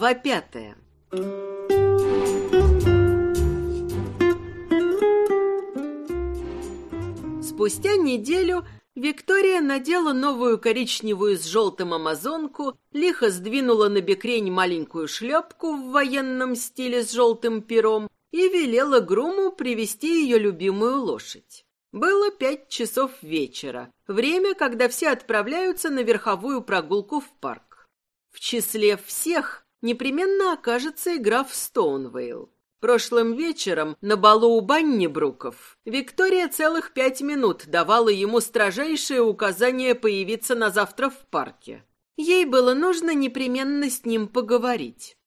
Глава пятая. Спустя неделю Виктория надела новую коричневую с желтым амазонку, лихо сдвинула на бекрень маленькую шляпку в военном стиле с желтым пером и велела Груму привести ее любимую лошадь. Было пять часов вечера, время, когда все отправляются на верховую прогулку в парк. В числе всех непременно окажется и граф Стоунвейл. Прошлым вечером на балу у Баннибруков Виктория целых пять минут давала ему строжайшее указание появиться на завтра в парке. Ей было нужно непременно с ним поговорить.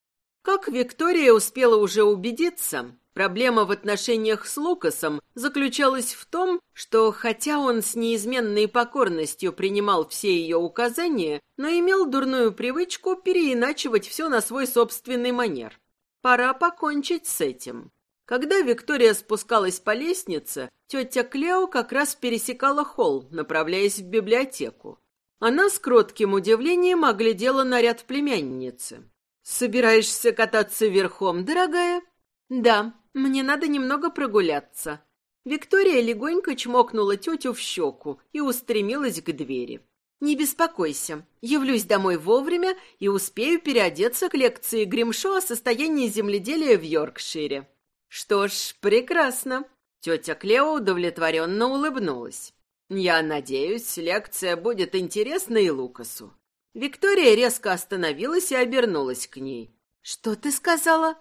Как Виктория успела уже убедиться, проблема в отношениях с Лукасом заключалась в том, что хотя он с неизменной покорностью принимал все ее указания, но имел дурную привычку переиначивать все на свой собственный манер. Пора покончить с этим. Когда Виктория спускалась по лестнице, тетя Клео как раз пересекала холл, направляясь в библиотеку. Она с кротким удивлением оглядела наряд племянницы. «Собираешься кататься верхом, дорогая?» «Да, мне надо немного прогуляться». Виктория легонько чмокнула тетю в щеку и устремилась к двери. «Не беспокойся. Явлюсь домой вовремя и успею переодеться к лекции Гримшо о состоянии земледелия в Йоркшире». «Что ж, прекрасно». Тетя Клео удовлетворенно улыбнулась. «Я надеюсь, лекция будет интересна и Лукасу». Виктория резко остановилась и обернулась к ней. «Что ты сказала?»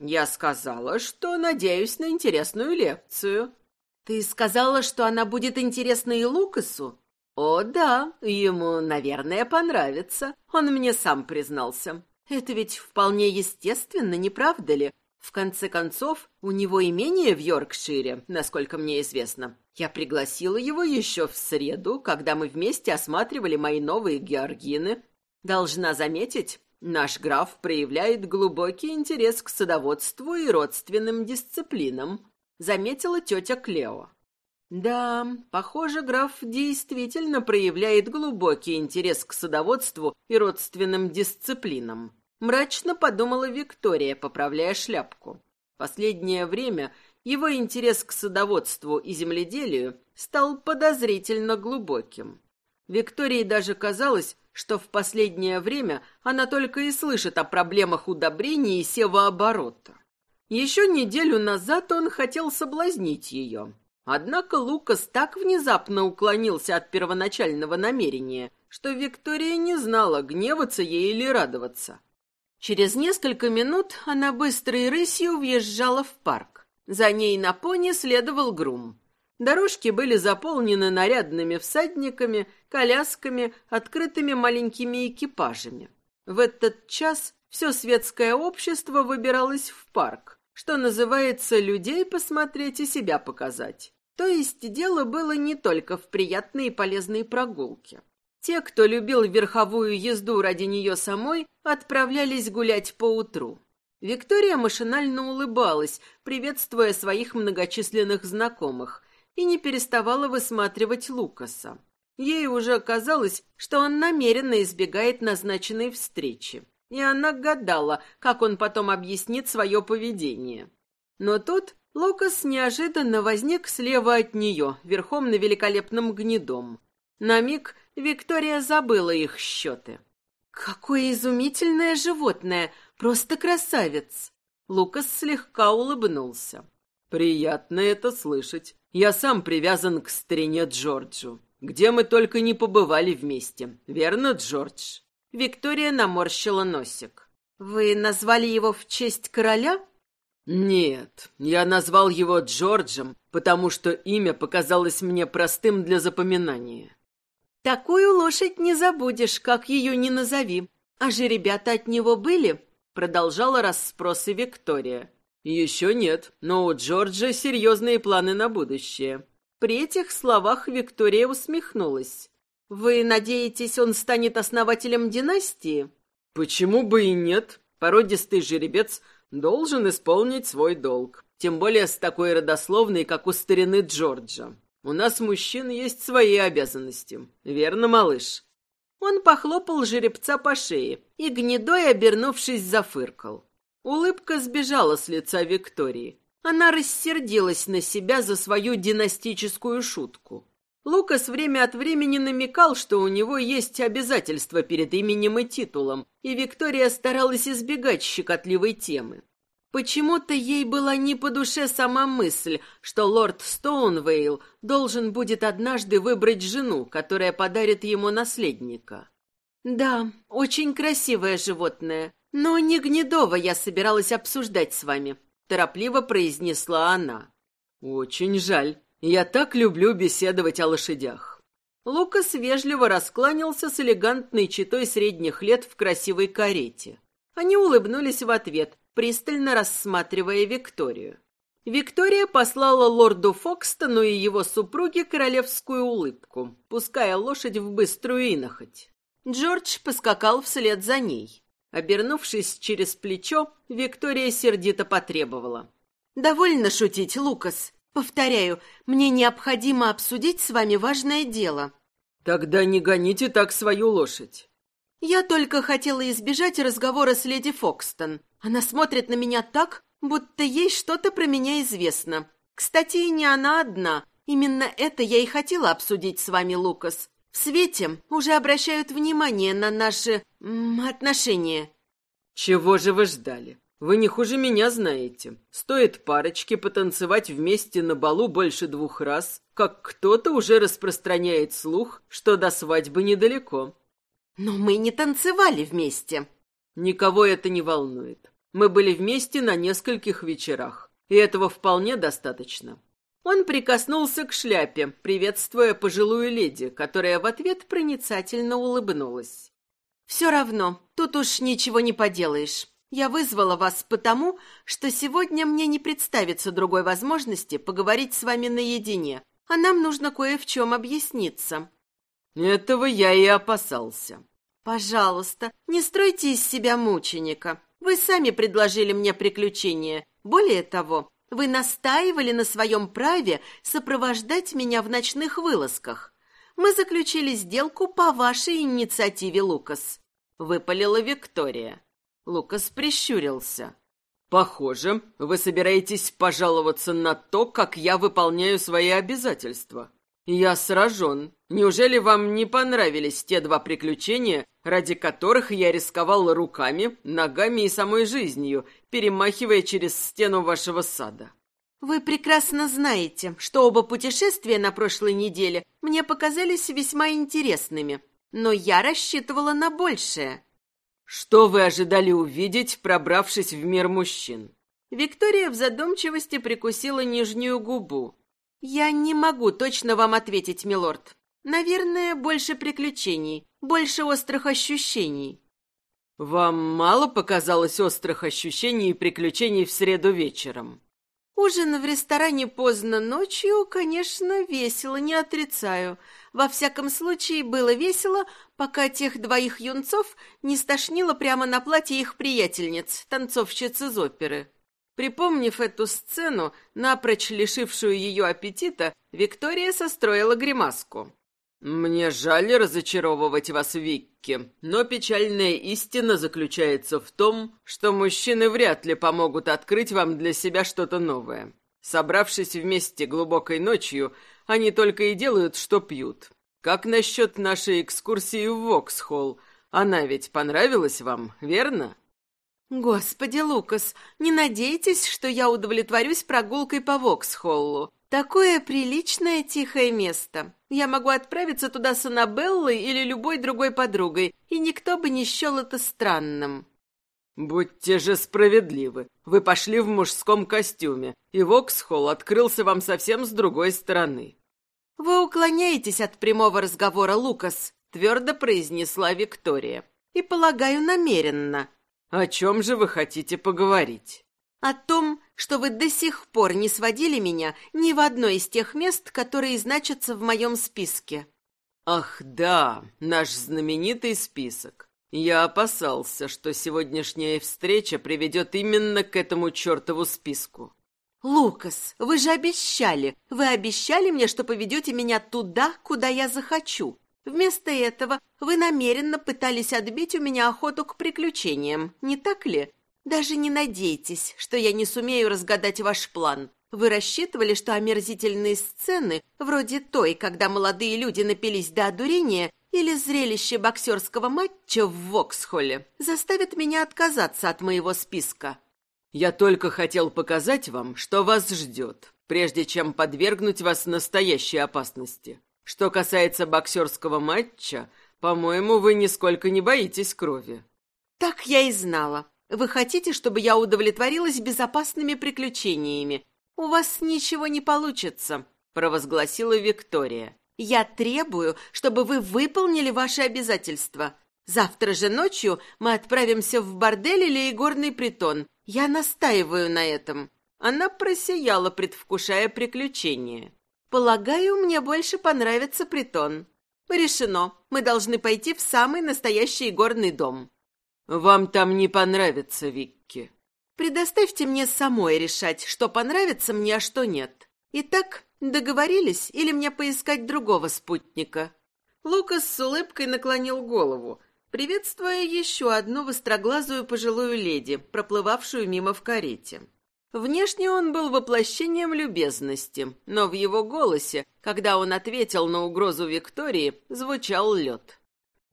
«Я сказала, что надеюсь на интересную лекцию». «Ты сказала, что она будет интересна и Лукасу?» «О, да, ему, наверное, понравится. Он мне сам признался. Это ведь вполне естественно, не правда ли? В конце концов, у него имение в Йоркшире, насколько мне известно. Я пригласила его еще в среду, когда мы вместе осматривали мои новые георгины. Должна заметить, наш граф проявляет глубокий интерес к садоводству и родственным дисциплинам», заметила тетя Клео. Да, похоже, граф действительно проявляет глубокий интерес к садоводству и родственным дисциплинам. Мрачно подумала Виктория, поправляя шляпку. Последнее время его интерес к садоводству и земледелию стал подозрительно глубоким. Виктории даже казалось, что в последнее время она только и слышит о проблемах удобрений и севооборота. Еще неделю назад он хотел соблазнить ее, Однако Лукас так внезапно уклонился от первоначального намерения, что Виктория не знала, гневаться ей или радоваться. Через несколько минут она быстрой рысью въезжала в парк. За ней на пони следовал грум. Дорожки были заполнены нарядными всадниками, колясками, открытыми маленькими экипажами. В этот час все светское общество выбиралось в парк, что называется людей посмотреть и себя показать. То есть дело было не только в приятной и полезной прогулке. Те, кто любил верховую езду ради нее самой, отправлялись гулять по утру. Виктория машинально улыбалась, приветствуя своих многочисленных знакомых, и не переставала высматривать Лукаса. Ей уже казалось, что он намеренно избегает назначенной встречи, и она гадала, как он потом объяснит свое поведение. Но тут Лукас неожиданно возник слева от нее, верхом на великолепном гнедом. На миг Виктория забыла их счеты. «Какое изумительное животное! Просто красавец!» Лукас слегка улыбнулся. «Приятно это слышать. Я сам привязан к старине Джорджу. Где мы только не побывали вместе. Верно, Джордж?» Виктория наморщила носик. «Вы назвали его в честь короля?» «Нет, я назвал его Джорджем, потому что имя показалось мне простым для запоминания». «Такую лошадь не забудешь, как ее не назови. А же ребята от него были?» Продолжала расспросы Виктория. «Еще нет, но у Джорджа серьезные планы на будущее». При этих словах Виктория усмехнулась. «Вы надеетесь, он станет основателем династии?» «Почему бы и нет? Породистый жеребец должен исполнить свой долг. Тем более с такой родословной, как у старины Джорджа. У нас, мужчин, есть свои обязанности. Верно, малыш?» Он похлопал жеребца по шее и, гнедой обернувшись, зафыркал. Улыбка сбежала с лица Виктории. Она рассердилась на себя за свою династическую шутку. Лукас время от времени намекал, что у него есть обязательства перед именем и титулом, и Виктория старалась избегать щекотливой темы. Почему-то ей была не по душе сама мысль, что лорд Стоунвейл должен будет однажды выбрать жену, которая подарит ему наследника. «Да, очень красивое животное, но не Гнедова я собиралась обсуждать с вами», — торопливо произнесла она. «Очень жаль. Я так люблю беседовать о лошадях. Лукас вежливо раскланялся с элегантной читой средних лет в красивой карете. Они улыбнулись в ответ, пристально рассматривая Викторию. Виктория послала лорду Фокстону и его супруге королевскую улыбку, пуская лошадь в быструю инохоть. Джордж поскакал вслед за ней. Обернувшись через плечо, Виктория сердито потребовала. «Довольно шутить, Лукас. Повторяю, мне необходимо обсудить с вами важное дело. Тогда не гоните так свою лошадь. Я только хотела избежать разговора с леди Фокстон. Она смотрит на меня так, будто ей что-то про меня известно. Кстати, и не она одна. Именно это я и хотела обсудить с вами, Лукас. В свете уже обращают внимание на наши м, отношения. Чего же вы ждали? Вы не хуже меня знаете. Стоит парочке потанцевать вместе на балу больше двух раз, как кто-то уже распространяет слух, что до свадьбы недалеко. Но мы не танцевали вместе. Никого это не волнует. Мы были вместе на нескольких вечерах, и этого вполне достаточно. Он прикоснулся к шляпе, приветствуя пожилую леди, которая в ответ проницательно улыбнулась. «Все равно, тут уж ничего не поделаешь. Я вызвала вас потому, что сегодня мне не представится другой возможности поговорить с вами наедине, а нам нужно кое в чем объясниться». «Этого я и опасался». «Пожалуйста, не стройте из себя мученика. Вы сами предложили мне приключения. Более того, вы настаивали на своем праве сопровождать меня в ночных вылазках. Мы заключили сделку по вашей инициативе, Лукас», — выпалила Виктория. Лукас прищурился. «Похоже, вы собираетесь пожаловаться на то, как я выполняю свои обязательства. Я сражен. Неужели вам не понравились те два приключения, ради которых я рисковал руками, ногами и самой жизнью, перемахивая через стену вашего сада?» «Вы прекрасно знаете, что оба путешествия на прошлой неделе мне показались весьма интересными, но я рассчитывала на большее». «Что вы ожидали увидеть, пробравшись в мир мужчин?» Виктория в задумчивости прикусила нижнюю губу. «Я не могу точно вам ответить, милорд. Наверное, больше приключений, больше острых ощущений». «Вам мало показалось острых ощущений и приключений в среду вечером?» Ужин в ресторане поздно ночью, конечно, весело, не отрицаю. Во всяком случае, было весело, пока тех двоих юнцов не стошнило прямо на платье их приятельниц, танцовщиц из оперы. Припомнив эту сцену, напрочь лишившую ее аппетита, Виктория состроила гримаску. «Мне жаль разочаровывать вас, Викки, но печальная истина заключается в том, что мужчины вряд ли помогут открыть вам для себя что-то новое. Собравшись вместе глубокой ночью, они только и делают, что пьют. Как насчет нашей экскурсии в Воксхолл? Она ведь понравилась вам, верно?» «Господи, Лукас, не надейтесь, что я удовлетворюсь прогулкой по Воксхоллу. Такое приличное тихое место. Я могу отправиться туда с Аннабеллой или любой другой подругой, и никто бы не счел это странным. Будьте же справедливы. Вы пошли в мужском костюме, и Воксхолл открылся вам совсем с другой стороны. Вы уклоняетесь от прямого разговора, Лукас, твердо произнесла Виктория. И, полагаю, намеренно. О чем же вы хотите поговорить? О том, что вы до сих пор не сводили меня ни в одно из тех мест, которые значатся в моем списке. Ах, да, наш знаменитый список. Я опасался, что сегодняшняя встреча приведет именно к этому чертову списку. «Лукас, вы же обещали! Вы обещали мне, что поведете меня туда, куда я захочу. Вместо этого вы намеренно пытались отбить у меня охоту к приключениям, не так ли? Даже не надейтесь, что я не сумею разгадать ваш план. Вы рассчитывали, что омерзительные сцены, вроде той, когда молодые люди напились до одурения, или зрелище боксерского матча в Воксхолле, заставят меня отказаться от моего списка. Я только хотел показать вам, что вас ждет, прежде чем подвергнуть вас настоящей опасности. Что касается боксерского матча, по-моему, вы нисколько не боитесь крови. Так я и знала. Вы хотите, чтобы я удовлетворилась безопасными приключениями, «У вас ничего не получится», — провозгласила Виктория. «Я требую, чтобы вы выполнили ваши обязательства. Завтра же ночью мы отправимся в бордель или игорный притон. Я настаиваю на этом». Она просияла, предвкушая приключения. «Полагаю, мне больше понравится притон». «Решено. Мы должны пойти в самый настоящий горный дом». «Вам там не понравится, Викки», Предоставьте мне самой решать, что понравится мне, а что нет. Итак, договорились или мне поискать другого спутника?» Лукас с улыбкой наклонил голову, приветствуя еще одну востроглазую пожилую леди, проплывавшую мимо в карете. Внешне он был воплощением любезности, но в его голосе, когда он ответил на угрозу Виктории, звучал лед.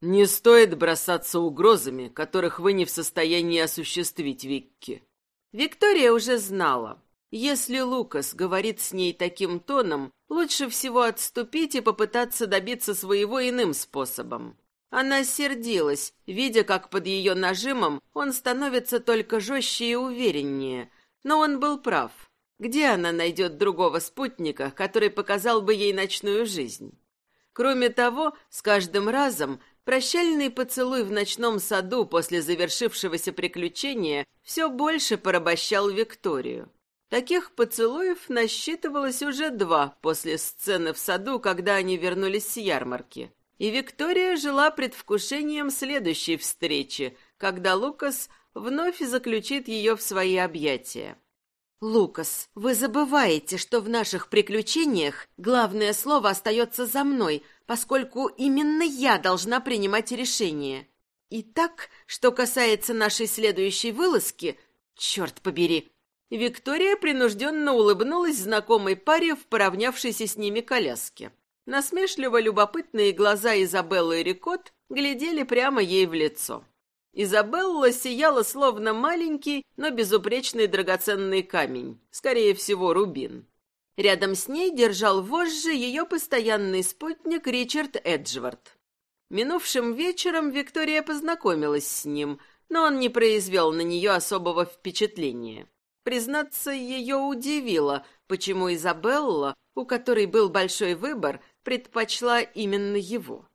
«Не стоит бросаться угрозами, которых вы не в состоянии осуществить, Викки. Виктория уже знала. Если Лукас говорит с ней таким тоном, лучше всего отступить и попытаться добиться своего иным способом. Она сердилась, видя, как под ее нажимом он становится только жестче и увереннее. Но он был прав. Где она найдет другого спутника, который показал бы ей ночную жизнь? Кроме того, с каждым разом Прощальный поцелуй в ночном саду после завершившегося приключения все больше порабощал Викторию. Таких поцелуев насчитывалось уже два после сцены в саду, когда они вернулись с ярмарки. И Виктория жила предвкушением следующей встречи, когда Лукас вновь заключит ее в свои объятия. «Лукас, вы забываете, что в наших приключениях главное слово остается за мной, поскольку именно я должна принимать решение. Итак, что касается нашей следующей вылазки, черт побери!» Виктория принужденно улыбнулась знакомой паре в поравнявшейся с ними коляске. Насмешливо любопытные глаза Изабеллы и Рикот глядели прямо ей в лицо. Изабелла сияла словно маленький, но безупречный драгоценный камень, скорее всего, рубин. Рядом с ней держал вожжи ее постоянный спутник Ричард Эджвард. Минувшим вечером Виктория познакомилась с ним, но он не произвел на нее особого впечатления. Признаться, ее удивило, почему Изабелла, у которой был большой выбор, предпочла именно его.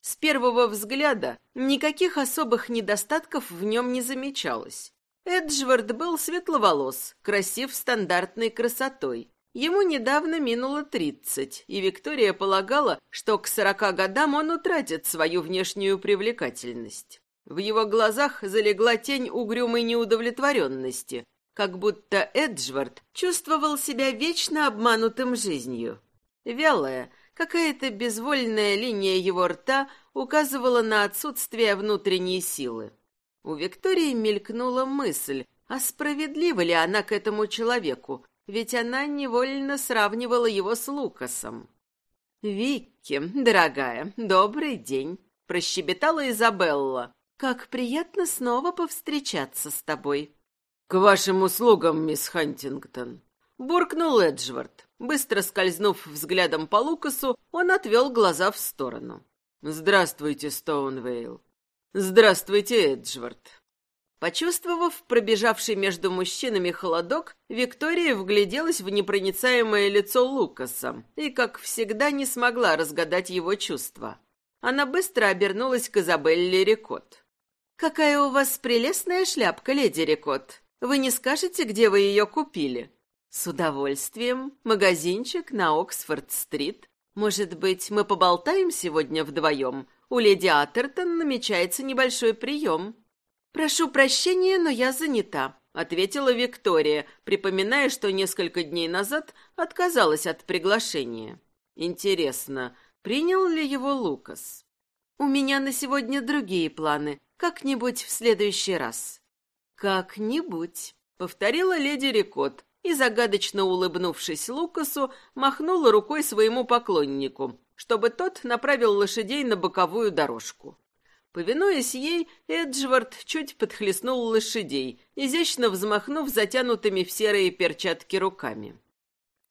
С первого взгляда никаких особых недостатков в нем не замечалось. Эджвард был светловолос, красив стандартной красотой. Ему недавно минуло тридцать, и Виктория полагала, что к сорока годам он утратит свою внешнюю привлекательность. В его глазах залегла тень угрюмой неудовлетворенности, как будто Эджвард чувствовал себя вечно обманутым жизнью. Вялая, Какая-то безвольная линия его рта указывала на отсутствие внутренней силы. У Виктории мелькнула мысль, а справедлива ли она к этому человеку, ведь она невольно сравнивала его с Лукасом. «Викки, дорогая, добрый день», — прощебетала Изабелла. «Как приятно снова повстречаться с тобой». «К вашим услугам, мисс Хантингтон», — буркнул Эджвард. Быстро скользнув взглядом по Лукасу, он отвел глаза в сторону. «Здравствуйте, Стоунвейл». «Здравствуйте, Эджвард». Почувствовав пробежавший между мужчинами холодок, Виктория вгляделась в непроницаемое лицо Лукаса и, как всегда, не смогла разгадать его чувства. Она быстро обернулась к Изабелле Рикот. «Какая у вас прелестная шляпка, леди Рикот! Вы не скажете, где вы ее купили?» «С удовольствием. Магазинчик на Оксфорд-стрит. Может быть, мы поболтаем сегодня вдвоем? У леди Атертон намечается небольшой прием». «Прошу прощения, но я занята», — ответила Виктория, припоминая, что несколько дней назад отказалась от приглашения. «Интересно, Принял ли его Лукас? «У меня на сегодня другие планы. Как-нибудь в следующий раз». «Как-нибудь», — повторила леди Рикот, и, загадочно улыбнувшись Лукасу, махнула рукой своему поклоннику, чтобы тот направил лошадей на боковую дорожку. Повинуясь ей, Эджвард чуть подхлестнул лошадей, изящно взмахнув затянутыми в серые перчатки руками.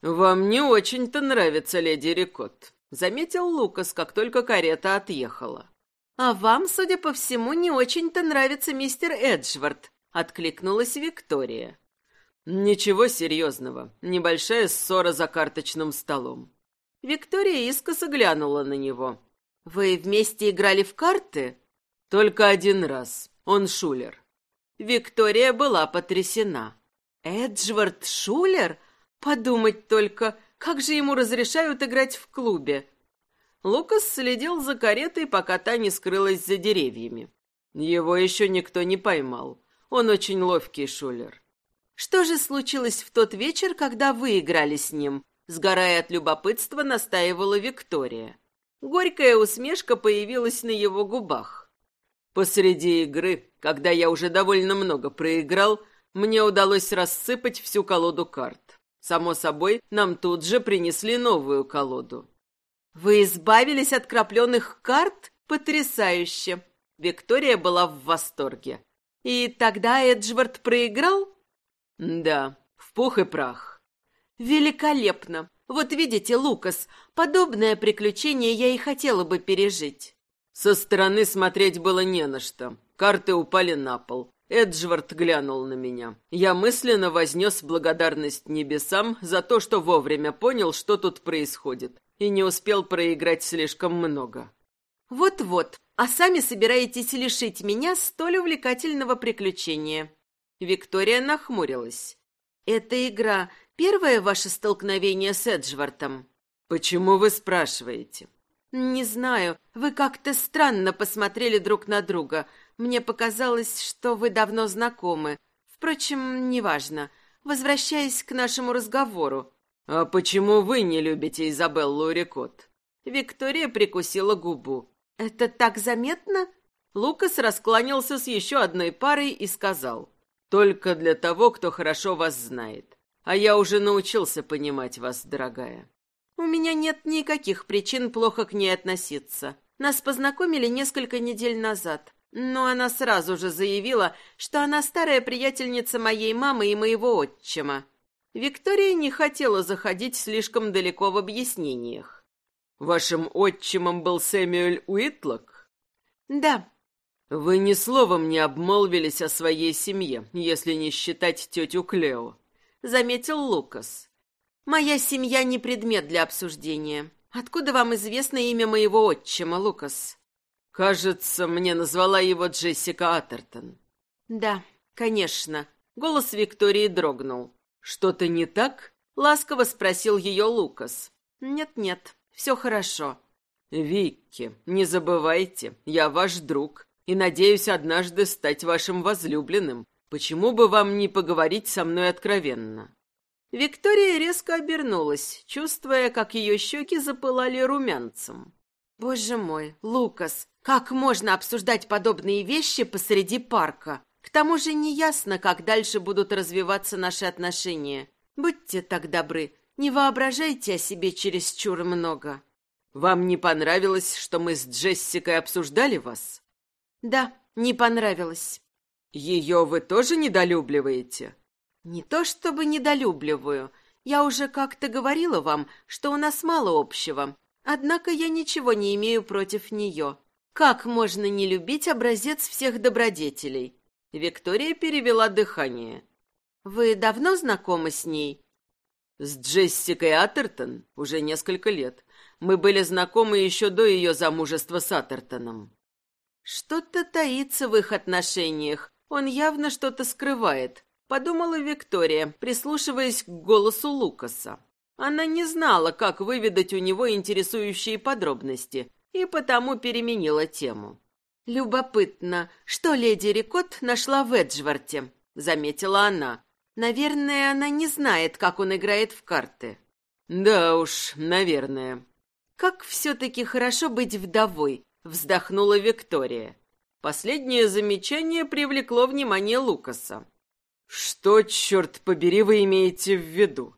«Вам не очень-то нравится, леди Рикот», — заметил Лукас, как только карета отъехала. «А вам, судя по всему, не очень-то нравится мистер Эджвард», — откликнулась Виктория. «Ничего серьезного. Небольшая ссора за карточным столом». Виктория искоса глянула на него. «Вы вместе играли в карты?» «Только один раз. Он шулер». Виктория была потрясена. «Эджвард Шулер? Подумать только, как же ему разрешают играть в клубе?» Лукас следил за каретой, пока та не скрылась за деревьями. Его еще никто не поймал. Он очень ловкий шулер. Что же случилось в тот вечер, когда вы играли с ним? Сгорая от любопытства, настаивала Виктория. Горькая усмешка появилась на его губах. Посреди игры, когда я уже довольно много проиграл, мне удалось рассыпать всю колоду карт. Само собой, нам тут же принесли новую колоду. «Вы избавились от крапленых карт? Потрясающе!» Виктория была в восторге. «И тогда Эджвард проиграл?» Да, в пух и прах. Великолепно. Вот видите, Лукас, подобное приключение я и хотела бы пережить. Со стороны смотреть было не на что. Карты упали на пол. Эджвард глянул на меня. Я мысленно вознес благодарность небесам за то, что вовремя понял, что тут происходит, и не успел проиграть слишком много. «Вот-вот, а сами собираетесь лишить меня столь увлекательного приключения», Виктория нахмурилась. «Эта игра — первое ваше столкновение с Эджвартом?» «Почему вы спрашиваете?» «Не знаю. Вы как-то странно посмотрели друг на друга. Мне показалось, что вы давно знакомы. Впрочем, неважно. Возвращаясь к нашему разговору». «А почему вы не любите Изабеллу Рикот?» Виктория прикусила губу. «Это так заметно?» Лукас раскланялся с еще одной парой и сказал. Только для того, кто хорошо вас знает. А я уже научился понимать вас, дорогая. У меня нет никаких причин плохо к ней относиться. Нас познакомили несколько недель назад. Но она сразу же заявила, что она старая приятельница моей мамы и моего отчима. Виктория не хотела заходить слишком далеко в объяснениях. «Вашим отчимом был Сэмюэль Уитлок?» «Да, «Вы ни словом не обмолвились о своей семье, если не считать тетю Клео», — заметил Лукас. «Моя семья не предмет для обсуждения. Откуда вам известно имя моего отчима, Лукас?» «Кажется, мне назвала его Джессика Атертон». «Да, конечно». Голос Виктории дрогнул. «Что-то не так?» — ласково спросил ее Лукас. «Нет-нет, все хорошо». «Викки, не забывайте, я ваш друг и надеюсь однажды стать вашим возлюбленным. Почему бы вам не поговорить со мной откровенно?» Виктория резко обернулась, чувствуя, как ее щеки запылали румянцем. «Боже мой, Лукас, как можно обсуждать подобные вещи посреди парка? К тому же неясно, как дальше будут развиваться наши отношения. Будьте так добры, не воображайте о себе чересчур много». «Вам не понравилось, что мы с Джессикой обсуждали вас?» Да, не понравилось. Ее вы тоже недолюбливаете? Не то чтобы недолюбливаю. Я уже как-то говорила вам, что у нас мало общего. Однако я ничего не имею против нее. Как можно не любить образец всех добродетелей? Виктория перевела дыхание. Вы давно знакомы с ней? С Джессикой Атертон уже несколько лет. Мы были знакомы еще до ее замужества с Атертоном. Что-то таится в их отношениях. Он явно что-то скрывает, подумала Виктория, прислушиваясь к голосу Лукаса. Она не знала, как выведать у него интересующие подробности, и потому переменила тему. «Любопытно, что леди Рикот нашла в Эджварте?» — заметила она. «Наверное, она не знает, как он играет в карты». «Да уж, наверное». Как все-таки хорошо быть вдовой, вздохнула Виктория. Последнее замечание привлекло внимание Лукаса. «Что, черт побери, вы имеете в виду?»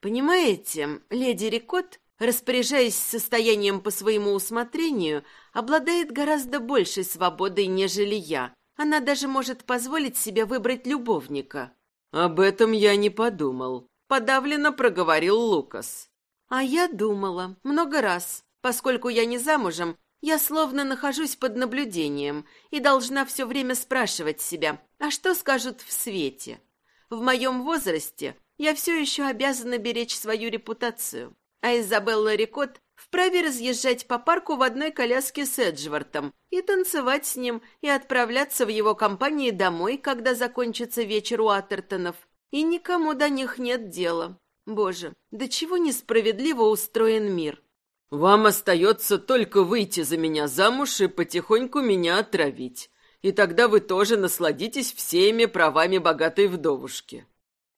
«Понимаете, леди Рикот, распоряжаясь состоянием по своему усмотрению, обладает гораздо большей свободой, нежели я. Она даже может позволить себе выбрать любовника». «Об этом я не подумал», — подавленно проговорил Лукас. «А я думала, много раз. Поскольку я не замужем, я словно нахожусь под наблюдением и должна все время спрашивать себя, а что скажут в свете? В моем возрасте я все еще обязана беречь свою репутацию, а Изабелла Рикот вправе разъезжать по парку в одной коляске с Эджвортом и танцевать с ним и отправляться в его компании домой, когда закончится вечер у Атертонов. И никому до них нет дела. Боже, до чего несправедливо устроен мир. Вам остается только выйти за меня замуж и потихоньку меня отравить. И тогда вы тоже насладитесь всеми правами богатой вдовушки».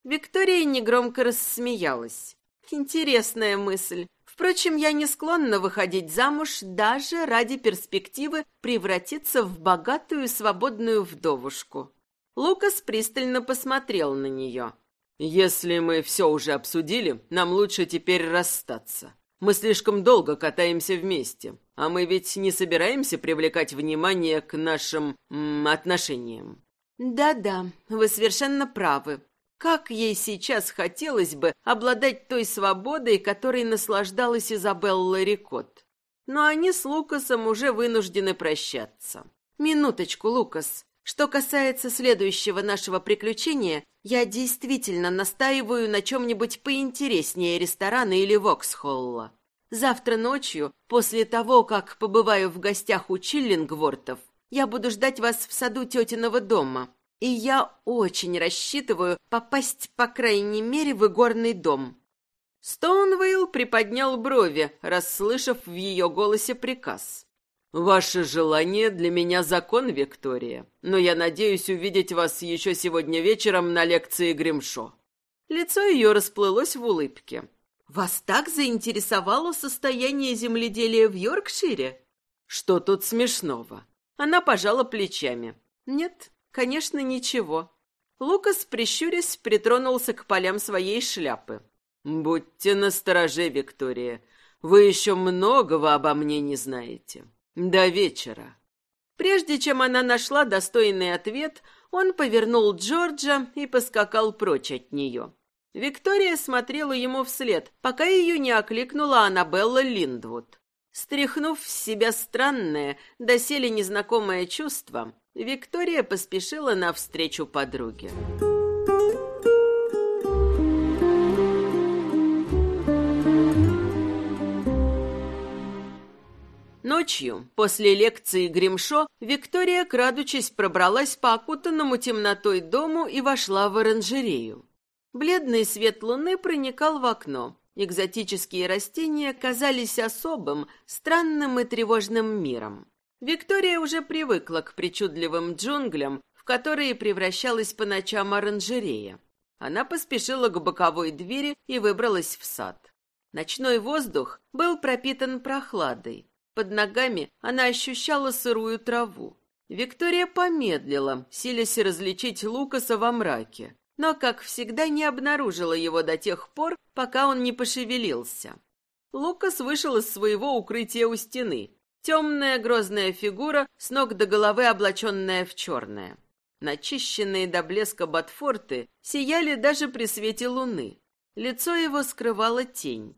Виктория негромко рассмеялась. «Интересная мысль. Впрочем, я не склонна выходить замуж даже ради перспективы превратиться в богатую свободную вдовушку». Лукас пристально посмотрел на нее. «Если мы все уже обсудили, нам лучше теперь расстаться. Мы слишком долго катаемся вместе, а мы ведь не собираемся привлекать внимание к нашим м, отношениям. Да-да, вы совершенно правы. Как ей сейчас хотелось бы обладать той свободой, которой наслаждалась Изабелла Рикот. Но они с Лукасом уже вынуждены прощаться. Минуточку, Лукас. Что касается следующего нашего приключения, я действительно настаиваю на чем-нибудь поинтереснее ресторана или Воксхолла. Завтра ночью, после того, как побываю в гостях у Чиллингвортов, я буду ждать вас в саду тетиного дома. И я очень рассчитываю попасть, по крайней мере, в игорный дом». Стоунвейл приподнял брови, расслышав в ее голосе приказ. «Ваше желание для меня закон, Виктория, но я надеюсь увидеть вас еще сегодня вечером на лекции Гримшо». Лицо ее расплылось в улыбке. «Вас так заинтересовало состояние земледелия в Йоркшире?» «Что тут смешного?» Она пожала плечами. «Нет, конечно, ничего». Лукас, прищурясь, притронулся к полям своей шляпы. «Будьте настороже, Виктория. Вы еще многого обо мне не знаете. До вечера. Прежде чем она нашла достойный ответ, он повернул Джорджа и поскакал прочь от нее. Виктория смотрела ему вслед, пока ее не окликнула Аннабелла Линдвуд. Стряхнув с себя странное, доселе незнакомое чувство, Виктория поспешила навстречу подруге. Ночью, после лекции Гримшо, Виктория, крадучись, пробралась по окутанному темнотой дому и вошла в оранжерею. Бледный свет луны проникал в окно. Экзотические растения казались особым, странным и тревожным миром. Виктория уже привыкла к причудливым джунглям, в которые превращалась по ночам оранжерея. Она поспешила к боковой двери и выбралась в сад. Ночной воздух был пропитан прохладой. Под ногами она ощущала сырую траву. Виктория помедлила, силясь различить Лукаса во мраке, но, как всегда, не обнаружила его до тех пор, пока он не пошевелился. Лукас вышел из своего укрытия у стены. Темная грозная фигура, с ног до головы облаченная в черное. Начищенные до блеска ботфорты сияли даже при свете луны. Лицо его скрывала тень.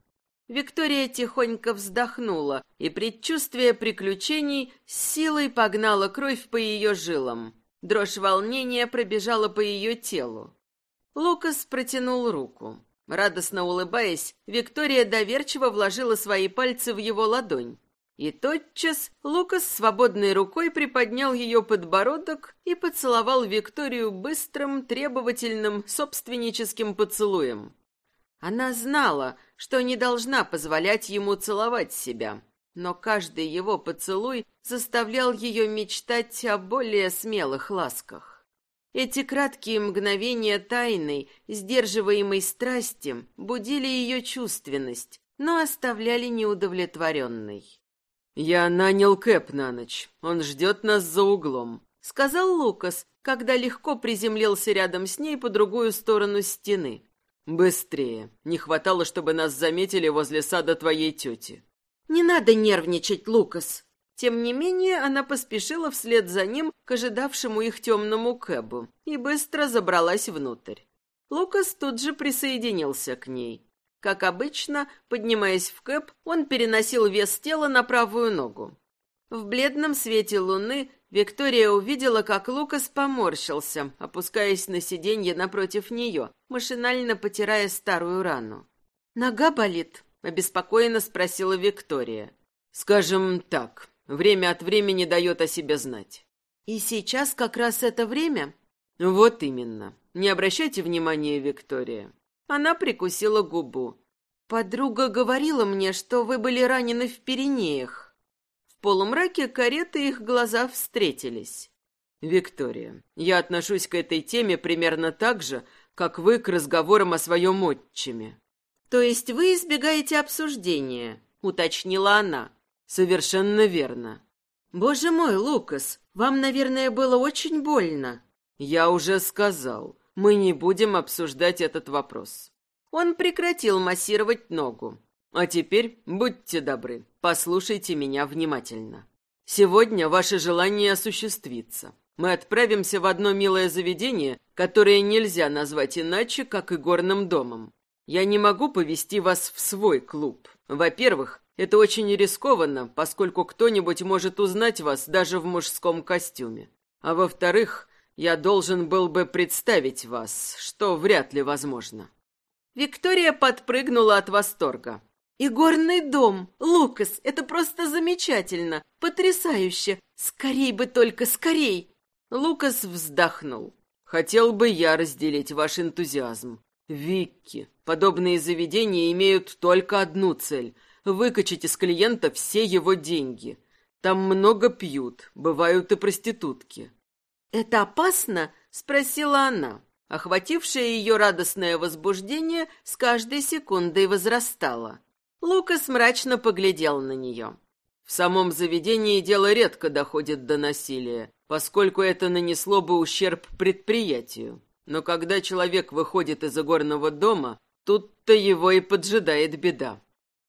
Виктория тихонько вздохнула, и предчувствие приключений с силой погнало кровь по ее жилам. Дрожь волнения пробежала по ее телу. Лукас протянул руку. Радостно улыбаясь, Виктория доверчиво вложила свои пальцы в его ладонь. И тотчас Лукас свободной рукой приподнял ее подбородок и поцеловал Викторию быстрым, требовательным, собственническим поцелуем. Она знала, что не должна позволять ему целовать себя, но каждый его поцелуй заставлял ее мечтать о более смелых ласках. Эти краткие мгновения тайной, сдерживаемой страсти, будили ее чувственность, но оставляли неудовлетворенной. «Я нанял Кэп на ночь. Он ждет нас за углом», — сказал Лукас, когда легко приземлился рядом с ней по другую сторону стены. «Быстрее. Не хватало, чтобы нас заметили возле сада твоей тети». «Не надо нервничать, Лукас». Тем не менее, она поспешила вслед за ним к ожидавшему их темному Кэбу и быстро забралась внутрь. Лукас тут же присоединился к ней. Как обычно, поднимаясь в кэп, он переносил вес тела на правую ногу. В бледном свете луны Виктория увидела, как Лукас поморщился, опускаясь на сиденье напротив нее, машинально потирая старую рану. «Нога болит?» — обеспокоенно спросила Виктория. «Скажем так, время от времени дает о себе знать». «И сейчас как раз это время?» «Вот именно. Не обращайте внимания, Виктория. Она прикусила губу. Подруга говорила мне, что вы были ранены в Пиренеях. Полумраке кареты их глаза встретились. Виктория, я отношусь к этой теме примерно так же, как вы к разговорам о своем отчиме. То есть вы избегаете обсуждения, уточнила она. Совершенно верно. Боже мой, Лукас, вам, наверное, было очень больно. Я уже сказал, мы не будем обсуждать этот вопрос. Он прекратил массировать ногу. А теперь, будьте добры, послушайте меня внимательно. Сегодня ваше желание осуществится. Мы отправимся в одно милое заведение, которое нельзя назвать иначе, как игорным домом. Я не могу повести вас в свой клуб. Во-первых, это очень рискованно, поскольку кто-нибудь может узнать вас даже в мужском костюме. А во-вторых, я должен был бы представить вас, что вряд ли возможно». Виктория подпрыгнула от восторга. «Игорный дом! Лукас, это просто замечательно! Потрясающе! Скорей бы только, скорей!» Лукас вздохнул. «Хотел бы я разделить ваш энтузиазм. Викки, подобные заведения имеют только одну цель — выкачать из клиента все его деньги. Там много пьют, бывают и проститутки. «Это опасно?» — спросила она. Охватившее ее радостное возбуждение с каждой секундой возрастало. Лукас мрачно поглядел на нее. В самом заведении дело редко доходит до насилия, поскольку это нанесло бы ущерб предприятию. Но когда человек выходит из игорного дома, тут-то его и поджидает беда.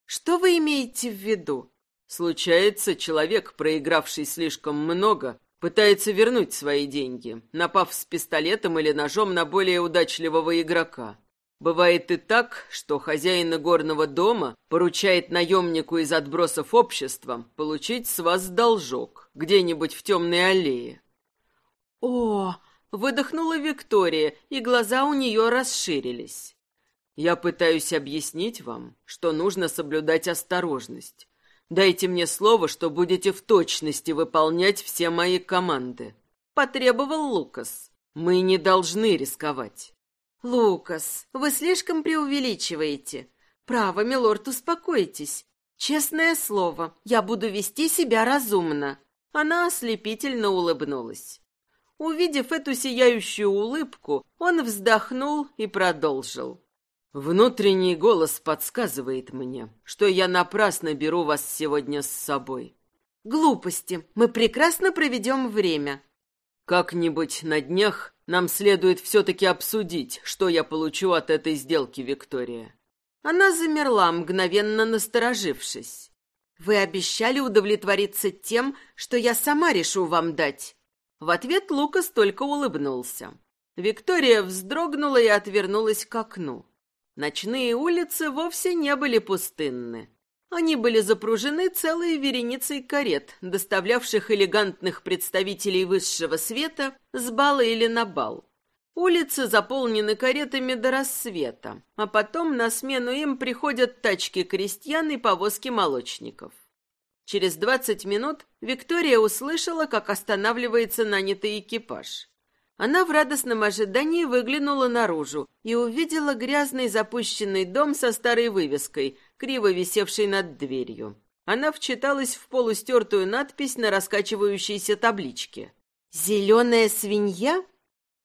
Что вы имеете в виду? Случается, человек, проигравший слишком много, Пытается вернуть свои деньги, напав с пистолетом или ножом на более удачливого игрока. Бывает и так, что хозяин горного дома поручает наемнику из отбросов общества получить с вас должок где-нибудь в темной аллее. «О!» — выдохнула Виктория, и глаза у нее расширились. «Я пытаюсь объяснить вам, что нужно соблюдать осторожность, Дайте мне слово, что будете в точности выполнять все мои команды. Потребовал Лукас. Мы не должны рисковать. Лукас, вы слишком преувеличиваете. Право, милорд, успокойтесь. Честное слово, я буду вести себя разумно. Она ослепительно улыбнулась. Увидев эту сияющую улыбку, он вздохнул и продолжил. Внутренний голос подсказывает мне, что я напрасно беру вас сегодня с собой. Глупости. Мы прекрасно проведем время. Как-нибудь на днях нам следует все-таки обсудить, что я получу от этой сделки, Виктория. Она замерла, мгновенно насторожившись. Вы обещали удовлетвориться тем, что я сама решу вам дать. В ответ Лукас только улыбнулся. Виктория вздрогнула и отвернулась к окну. Ночные улицы вовсе не были пустынны. Они были запружены целой вереницей карет, доставлявших элегантных представителей высшего света с бала или на бал. Улицы заполнены каретами до рассвета, а потом на смену им приходят тачки крестьян и повозки молочников. Через двадцать минут Виктория услышала, как останавливается нанятый экипаж. Она в радостном ожидании выглянула наружу и увидела грязный запущенный дом со старой вывеской, криво висевшей над дверью. Она вчиталась в полустертую надпись на раскачивающейся табличке. «Зеленая свинья?»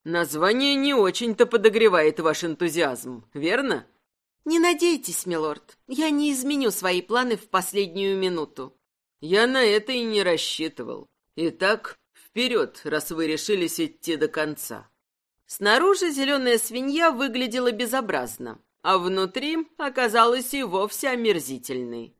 «Название не очень-то подогревает ваш энтузиазм, верно?» Не надейтесь, милорд, я не изменю свои планы в последнюю минуту. Я на это и не рассчитывал. Итак, вперед, раз вы решились идти до конца. Снаружи зеленая свинья выглядела безобразно, а внутри оказалась и вовсе омерзительной.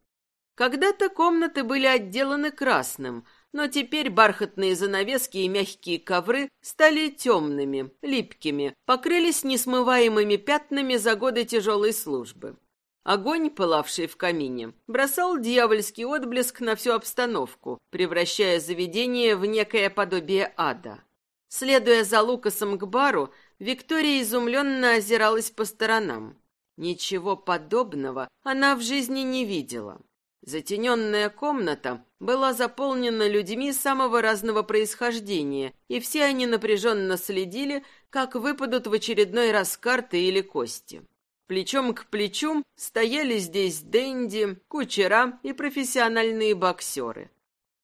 Когда-то комнаты были отделаны красным, но теперь бархатные занавески и мягкие ковры стали темными, липкими, покрылись несмываемыми пятнами за годы тяжелой службы. Огонь, пылавший в камине, бросал дьявольский отблеск на всю обстановку, превращая заведение в некое подобие ада. Следуя за Лукасом к бару, Виктория изумленно озиралась по сторонам. Ничего подобного она в жизни не видела. Затененная комната была заполнена людьми самого разного происхождения, и все они напряженно следили, как выпадут в очередной раз карты или кости. Плечом к плечу стояли здесь денди, кучера и профессиональные боксеры.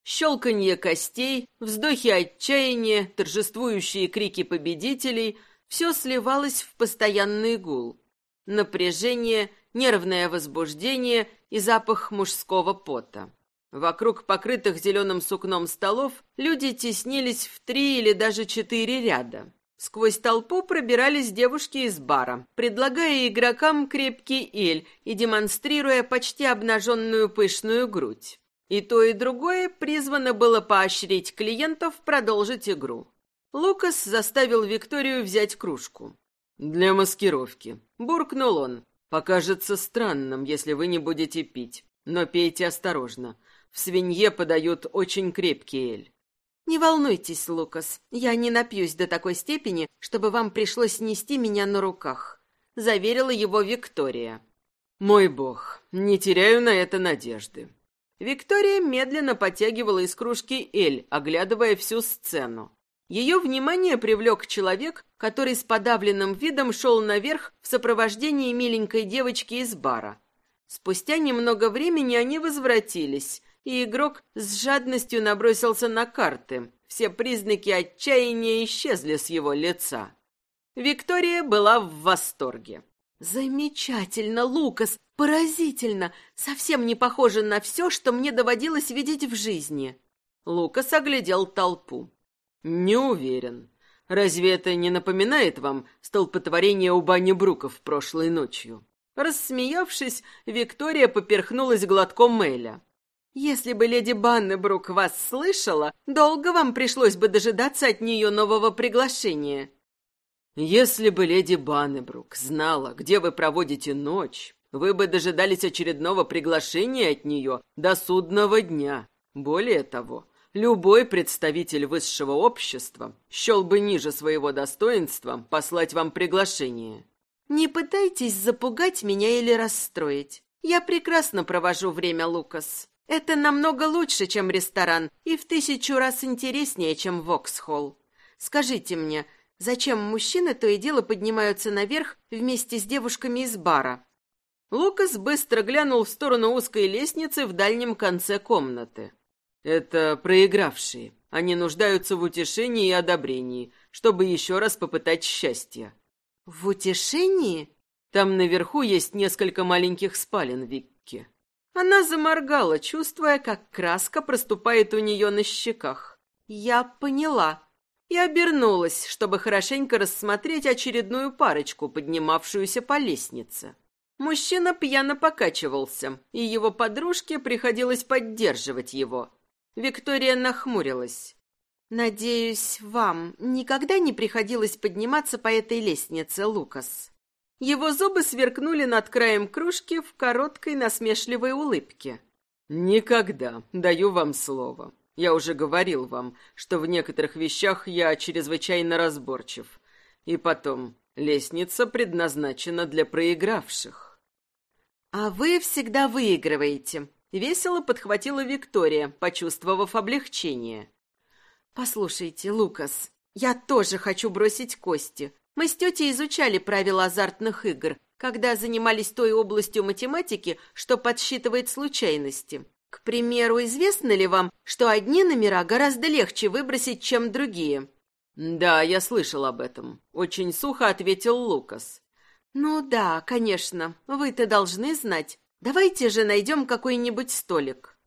Щелканье костей, вздохи отчаяния, торжествующие крики победителей — все сливалось в постоянный гул. Напряжение, нервное возбуждение и запах мужского пота. Вокруг покрытых зеленым сукном столов люди теснились в три или даже четыре ряда. Сквозь толпу пробирались девушки из бара, предлагая игрокам крепкий эль и демонстрируя почти обнаженную пышную грудь. И то, и другое призвано было поощрить клиентов продолжить игру. Лукас заставил Викторию взять кружку. «Для маскировки», — буркнул он. «Покажется странным, если вы не будете пить, но пейте осторожно. В свинье подают очень крепкий эль». «Не волнуйтесь, Лукас, я не напьюсь до такой степени, чтобы вам пришлось нести меня на руках», — заверила его Виктория. «Мой бог, не теряю на это надежды». Виктория медленно подтягивала из кружки эль, оглядывая всю сцену. Ее внимание привлек человек, который с подавленным видом шел наверх в сопровождении миленькой девочки из бара. Спустя немного времени они возвратились, и игрок с жадностью набросился на карты. Все признаки отчаяния исчезли с его лица. Виктория была в восторге. «Замечательно, Лукас! Поразительно! Совсем не похоже на все, что мне доводилось видеть в жизни!» Лукас оглядел толпу. «Не уверен. Разве это не напоминает вам столпотворение у бани Бруков прошлой ночью?» Рассмеявшись, Виктория поперхнулась глотком Мэля. «Если бы леди Баннебрук вас слышала, долго вам пришлось бы дожидаться от нее нового приглашения». «Если бы леди Баннебрук знала, где вы проводите ночь, вы бы дожидались очередного приглашения от нее до судного дня. Более того, Любой представитель высшего общества счел бы ниже своего достоинства послать вам приглашение. Не пытайтесь запугать меня или расстроить. Я прекрасно провожу время, Лукас. Это намного лучше, чем ресторан, и в тысячу раз интереснее, чем Воксхолл. Скажите мне, зачем мужчины то и дело поднимаются наверх вместе с девушками из бара? Лукас быстро глянул в сторону узкой лестницы в дальнем конце комнаты. Это проигравшие. Они нуждаются в утешении и одобрении, чтобы еще раз попытать счастье. В утешении? Там наверху есть несколько маленьких спален, Викки. Она заморгала, чувствуя, как краска проступает у нее на щеках. Я поняла. И обернулась, чтобы хорошенько рассмотреть очередную парочку, поднимавшуюся по лестнице. Мужчина пьяно покачивался, и его подружке приходилось поддерживать его. Виктория нахмурилась. «Надеюсь, вам никогда не приходилось подниматься по этой лестнице, Лукас?» Его зубы сверкнули над краем кружки в короткой насмешливой улыбке. «Никогда, даю вам слово. Я уже говорил вам, что в некоторых вещах я чрезвычайно разборчив. И потом, лестница предназначена для проигравших». «А вы всегда выигрываете», Весело подхватила Виктория, почувствовав облегчение. «Послушайте, Лукас, я тоже хочу бросить кости. Мы с тетей изучали правила азартных игр, когда занимались той областью математики, что подсчитывает случайности. К примеру, известно ли вам, что одни номера гораздо легче выбросить, чем другие?» «Да, я слышал об этом», — очень сухо ответил Лукас. «Ну да, конечно, вы-то должны знать. Давайте же найдем какой-нибудь столик».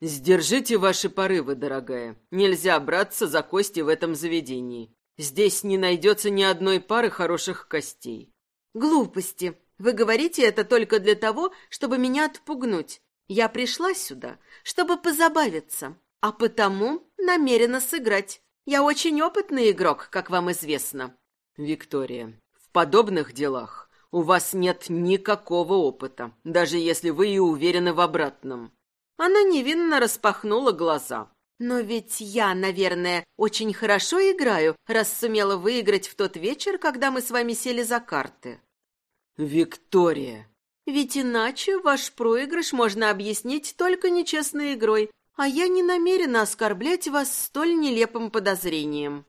«Сдержите ваши порывы, дорогая. Нельзя браться за кости в этом заведении. Здесь не найдется ни одной пары хороших костей». «Глупости. Вы говорите это только для того, чтобы меня отпугнуть. Я пришла сюда, чтобы позабавиться, а потому намерена сыграть. Я очень опытный игрок, как вам известно». «Виктория, в подобных делах у вас нет никакого опыта, даже если вы и уверены в обратном». Она невинно распахнула глаза. «Но ведь я, наверное, очень хорошо играю, раз сумела выиграть в тот вечер, когда мы с вами сели за карты». «Виктория!» «Ведь иначе ваш проигрыш можно объяснить только нечестной игрой, а я не намерена оскорблять вас столь нелепым подозрением».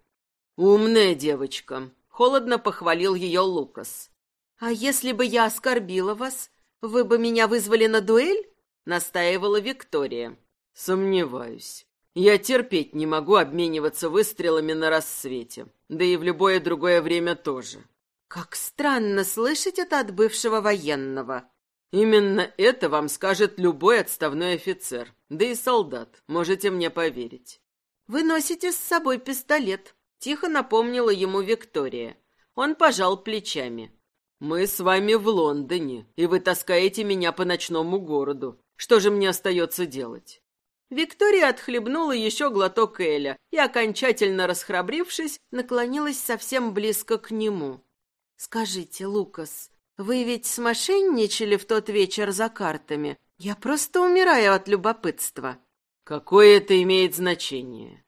«Умная девочка», — холодно похвалил ее Лукас. «А если бы я оскорбила вас, вы бы меня вызвали на дуэль?» — настаивала Виктория. «Сомневаюсь. Я терпеть не могу обмениваться выстрелами на рассвете, да и в любое другое время тоже». «Как странно слышать это от бывшего военного». «Именно это вам скажет любой отставной офицер, да и солдат, можете мне поверить». «Вы носите с собой пистолет», — тихо напомнила ему Виктория. Он пожал плечами. «Мы с вами в Лондоне, и вы таскаете меня по ночному городу. Что же мне остается делать?» Виктория отхлебнула еще глоток Эля и, окончательно расхрабрившись, наклонилась совсем близко к нему. «Скажите, Лукас, вы ведь смошенничали в тот вечер за картами? Я просто умираю от любопытства». «Какое это имеет значение?»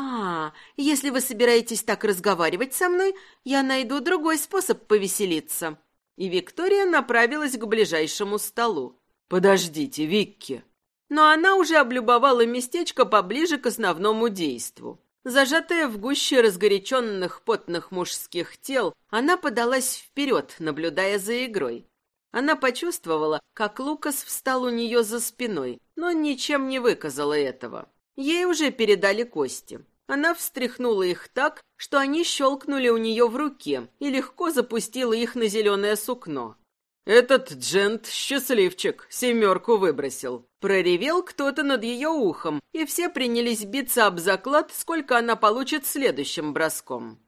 «А, если вы собираетесь так разговаривать со мной, я найду другой способ повеселиться». И Виктория направилась к ближайшему столу. «Подождите, Викки!» Но она уже облюбовала местечко поближе к основному действу. Зажатая в гуще разгоряченных потных мужских тел, она подалась вперед, наблюдая за игрой. Она почувствовала, как Лукас встал у нее за спиной, но ничем не выказала этого. Ей уже передали кости. Она встряхнула их так, что они щелкнули у нее в руке и легко запустила их на зеленое сукно. «Этот джент — счастливчик, семерку выбросил». Проревел кто-то над ее ухом, и все принялись биться об заклад, сколько она получит следующим броском.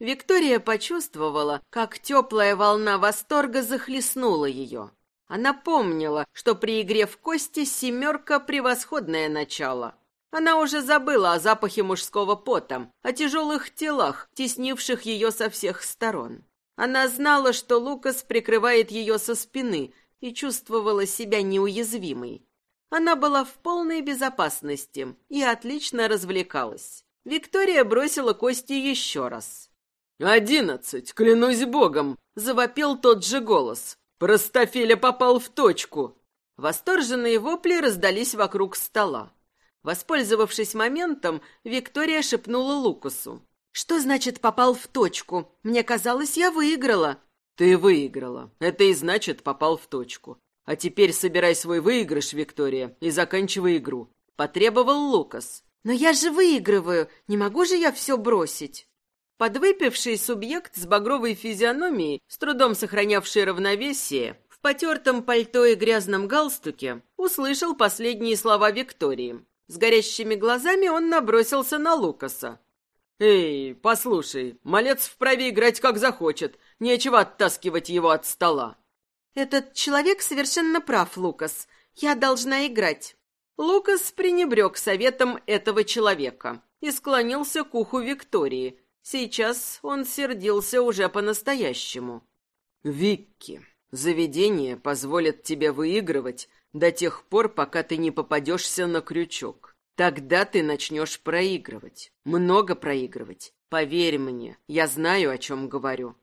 Виктория почувствовала, как теплая волна восторга захлестнула ее. Она помнила, что при игре в кости семерка — превосходное начало. Она уже забыла о запахе мужского пота, о тяжелых телах, теснивших ее со всех сторон. Она знала, что Лукас прикрывает ее со спины и чувствовала себя неуязвимой. Она была в полной безопасности и отлично развлекалась. Виктория бросила кости еще раз. «Одиннадцать, клянусь богом!» — завопил тот же голос. «Простофиля попал в точку!» Восторженные вопли раздались вокруг стола. Воспользовавшись моментом, Виктория шепнула Лукасу. «Что значит попал в точку? Мне казалось, я выиграла». «Ты выиграла. Это и значит попал в точку. А теперь собирай свой выигрыш, Виктория, и заканчивай игру». Потребовал Лукас. «Но я же выигрываю. Не могу же я все бросить?» Подвыпивший субъект с багровой физиономией, с трудом сохранявший равновесие, в потертом пальто и грязном галстуке, услышал последние слова Виктории. С горящими глазами он набросился на Лукаса. «Эй, послушай, малец вправе играть как захочет. Нечего оттаскивать его от стола». «Этот человек совершенно прав, Лукас. Я должна играть». Лукас пренебрег советом этого человека и склонился к уху Виктории. Сейчас он сердился уже по-настоящему. «Викки, заведение позволит тебе выигрывать до тех пор, пока ты не попадешься на крючок. Тогда ты начнешь проигрывать. Много проигрывать. Поверь мне, я знаю, о чем говорю.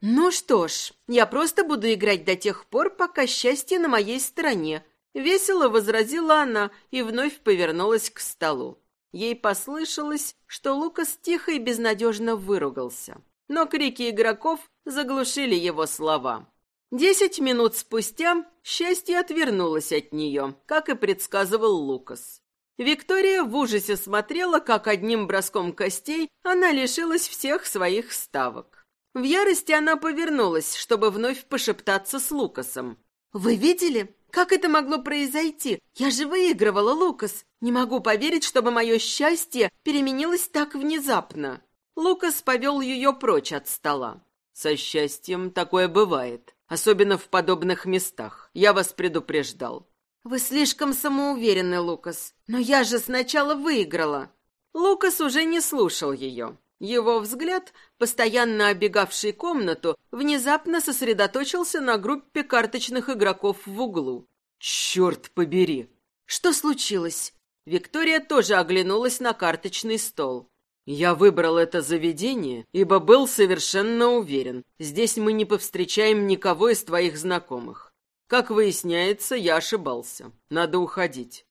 Ну что ж, я просто буду играть до тех пор, пока счастье на моей стороне. Весело возразила она и вновь повернулась к столу. Ей послышалось, что Лукас тихо и безнадежно выругался. Но крики игроков заглушили его слова. Десять минут спустя счастье отвернулось от нее, как и предсказывал Лукас. Виктория в ужасе смотрела, как одним броском костей она лишилась всех своих ставок. В ярости она повернулась, чтобы вновь пошептаться с Лукасом. «Вы видели? Как это могло произойти? Я же выигрывала, Лукас. Не могу поверить, чтобы мое счастье переменилось так внезапно». Лукас повел ее прочь от стола. «Со счастьем такое бывает, особенно в подобных местах. Я вас предупреждал». «Вы слишком самоуверенны, Лукас. Но я же сначала выиграла». Лукас уже не слушал ее. Его взгляд, постоянно обегавший комнату, внезапно сосредоточился на группе карточных игроков в углу. «Черт побери!» «Что случилось?» Виктория тоже оглянулась на карточный стол. «Я выбрал это заведение, ибо был совершенно уверен, здесь мы не повстречаем никого из твоих знакомых. Как выясняется, я ошибался. Надо уходить».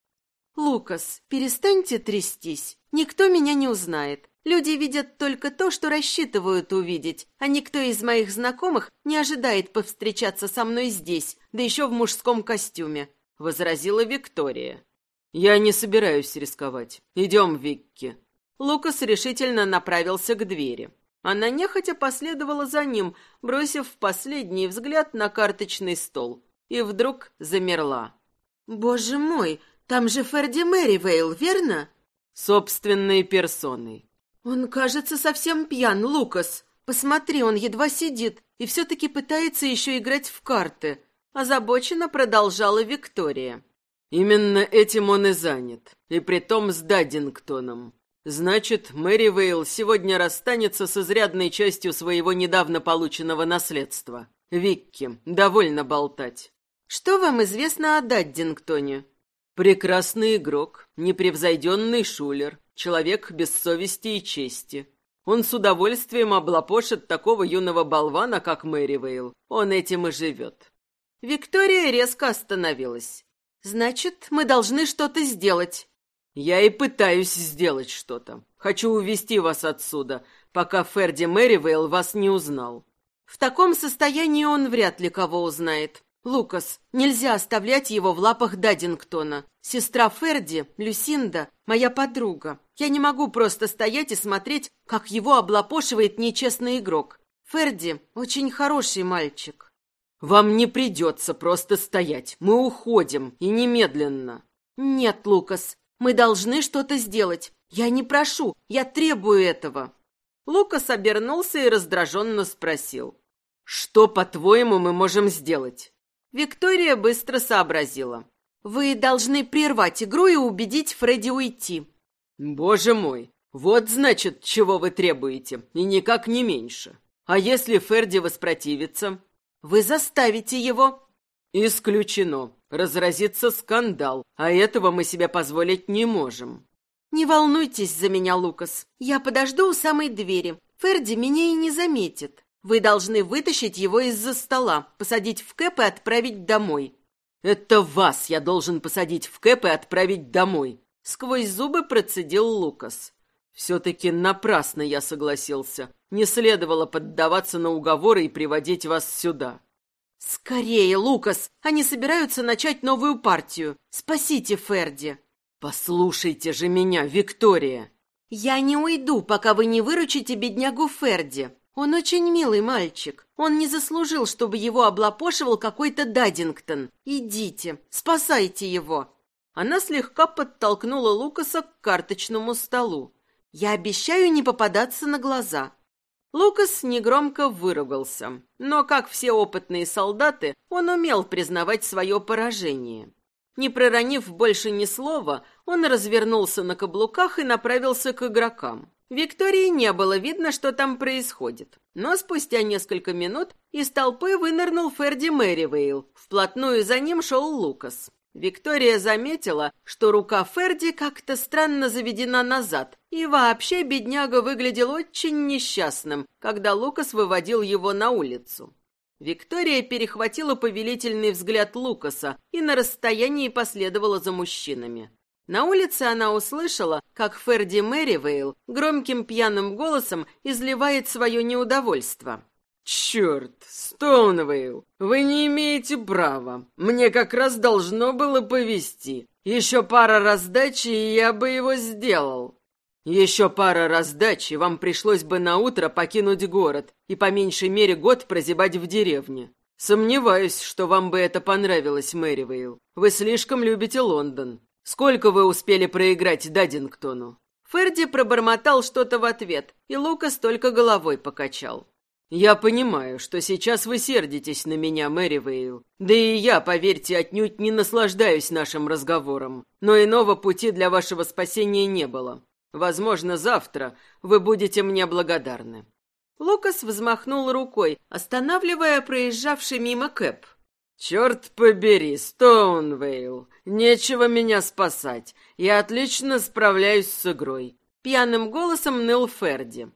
«Лукас, перестаньте трястись. Никто меня не узнает. Люди видят только то, что рассчитывают увидеть, а никто из моих знакомых не ожидает повстречаться со мной здесь, да еще в мужском костюме», — возразила Виктория. «Я не собираюсь рисковать. Идем, Викки». Лукас решительно направился к двери. Она нехотя последовала за ним, бросив последний взгляд на карточный стол, и вдруг замерла. «Боже мой, там же Ферди Мэривейл, верно?» «Собственной персоной. «Он, кажется, совсем пьян, Лукас. Посмотри, он едва сидит и все-таки пытается еще играть в карты», — озабоченно продолжала Виктория. «Именно этим он и занят, и притом с Даддингтоном. Значит, Мэри Вейл сегодня расстанется с изрядной частью своего недавно полученного наследства. Викки, довольно болтать». «Что вам известно о Даддингтоне?» «Прекрасный игрок, непревзойденный шулер, человек без совести и чести. Он с удовольствием облапошит такого юного болвана, как Мэри Вейл. Он этим и живет. Виктория резко остановилась. «Значит, мы должны что-то сделать». «Я и пытаюсь сделать что-то. Хочу увести вас отсюда, пока Ферди Мэривейл вас не узнал». «В таком состоянии он вряд ли кого узнает. «Лукас, нельзя оставлять его в лапах Дадингтона. Сестра Ферди, Люсинда, моя подруга. Я не могу просто стоять и смотреть, как его облапошивает нечестный игрок. Ферди очень хороший мальчик». «Вам не придется просто стоять. Мы уходим, и немедленно». «Нет, Лукас, мы должны что-то сделать. Я не прошу, я требую этого». Лукас обернулся и раздраженно спросил. «Что, по-твоему, мы можем сделать?» Виктория быстро сообразила. «Вы должны прервать игру и убедить Фредди уйти». «Боже мой! Вот, значит, чего вы требуете, и никак не меньше. А если Ферди воспротивится?» «Вы заставите его». «Исключено. Разразится скандал, а этого мы себе позволить не можем». «Не волнуйтесь за меня, Лукас. Я подожду у самой двери. Ферди меня и не заметит». Вы должны вытащить его из-за стола, посадить в кэп и отправить домой». «Это вас я должен посадить в кэп и отправить домой», — сквозь зубы процедил Лукас. «Все-таки напрасно я согласился. Не следовало поддаваться на уговоры и приводить вас сюда». «Скорее, Лукас! Они собираются начать новую партию. Спасите Ферди!» «Послушайте же меня, Виктория!» «Я не уйду, пока вы не выручите беднягу Ферди. Он очень милый мальчик. Он не заслужил, чтобы его облапошивал какой-то Дадингтон. Идите, спасайте его. Она слегка подтолкнула Лукаса к карточному столу. Я обещаю не попадаться на глаза. Лукас негромко выругался, но, как все опытные солдаты, он умел признавать свое поражение. Не проронив больше ни слова, он развернулся на каблуках и направился к игрокам. Виктории не было видно, что там происходит. Но спустя несколько минут из толпы вынырнул Ферди Мэривейл. Вплотную за ним шел Лукас. Виктория заметила, что рука Ферди как-то странно заведена назад, и вообще бедняга выглядел очень несчастным, когда Лукас выводил его на улицу. Виктория перехватила повелительный взгляд Лукаса и на расстоянии последовала за мужчинами. На улице она услышала, как Ферди Мэривейл громким пьяным голосом изливает свое неудовольство. «Черт, Стоунвейл, вы не имеете права. Мне как раз должно было повести. Еще пара раздач, и я бы его сделал». Еще пара раздач, и вам пришлось бы на утро покинуть город и по меньшей мере год прозябать в деревне. Сомневаюсь, что вам бы это понравилось, Мэривейл. Вы слишком любите Лондон. Сколько вы успели проиграть Дадингтону?» Ферди пробормотал что-то в ответ, и Лукас только головой покачал. «Я понимаю, что сейчас вы сердитесь на меня, Мэривейл. Да и я, поверьте, отнюдь не наслаждаюсь нашим разговором. Но иного пути для вашего спасения не было. Возможно, завтра вы будете мне благодарны». Лукас взмахнул рукой, останавливая проезжавший мимо Кэп. «Черт побери, Стоунвейл, нечего меня спасать. Я отлично справляюсь с игрой», — пьяным голосом ныл Ферди.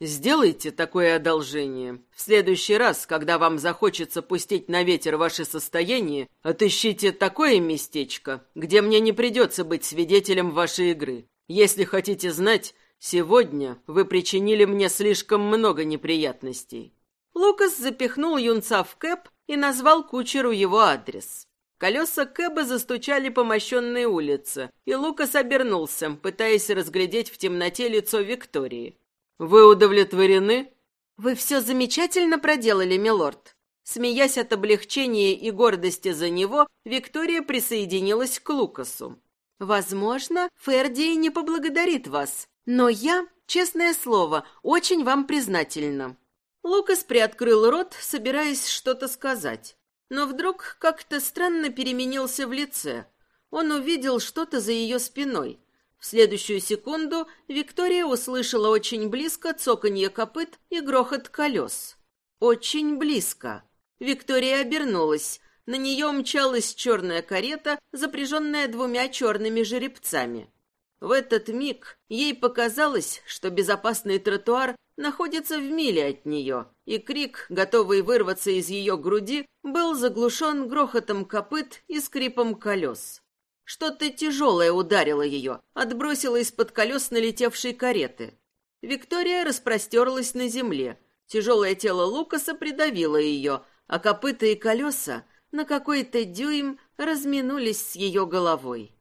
«Сделайте такое одолжение. В следующий раз, когда вам захочется пустить на ветер ваше состояние, отыщите такое местечко, где мне не придется быть свидетелем вашей игры. Если хотите знать, сегодня вы причинили мне слишком много неприятностей». Лукас запихнул юнца в кэп и назвал кучеру его адрес. Колеса Кэба застучали по мощенной улице, и Лукас обернулся, пытаясь разглядеть в темноте лицо Виктории. «Вы удовлетворены?» «Вы все замечательно проделали, милорд». Смеясь от облегчения и гордости за него, Виктория присоединилась к Лукасу. Возможно, Ферди не поблагодарит вас, но я, честное слово, очень вам признательна. Лукас приоткрыл рот, собираясь что-то сказать. Но вдруг как-то странно переменился в лице. Он увидел что-то за ее спиной. В следующую секунду Виктория услышала очень близко цоканье копыт и грохот колес. Очень близко. Виктория обернулась. На нее мчалась черная карета, запряженная двумя черными жеребцами. В этот миг ей показалось, что безопасный тротуар находится в миле от нее, и крик, готовый вырваться из ее груди, был заглушен грохотом копыт и скрипом колес. Что-то тяжелое ударило ее, отбросило из-под колес налетевшей кареты. Виктория распростерлась на земле. Тяжелое тело Лукаса придавило ее, а копыта и колеса на какой-то дюйм разминулись с ее головой.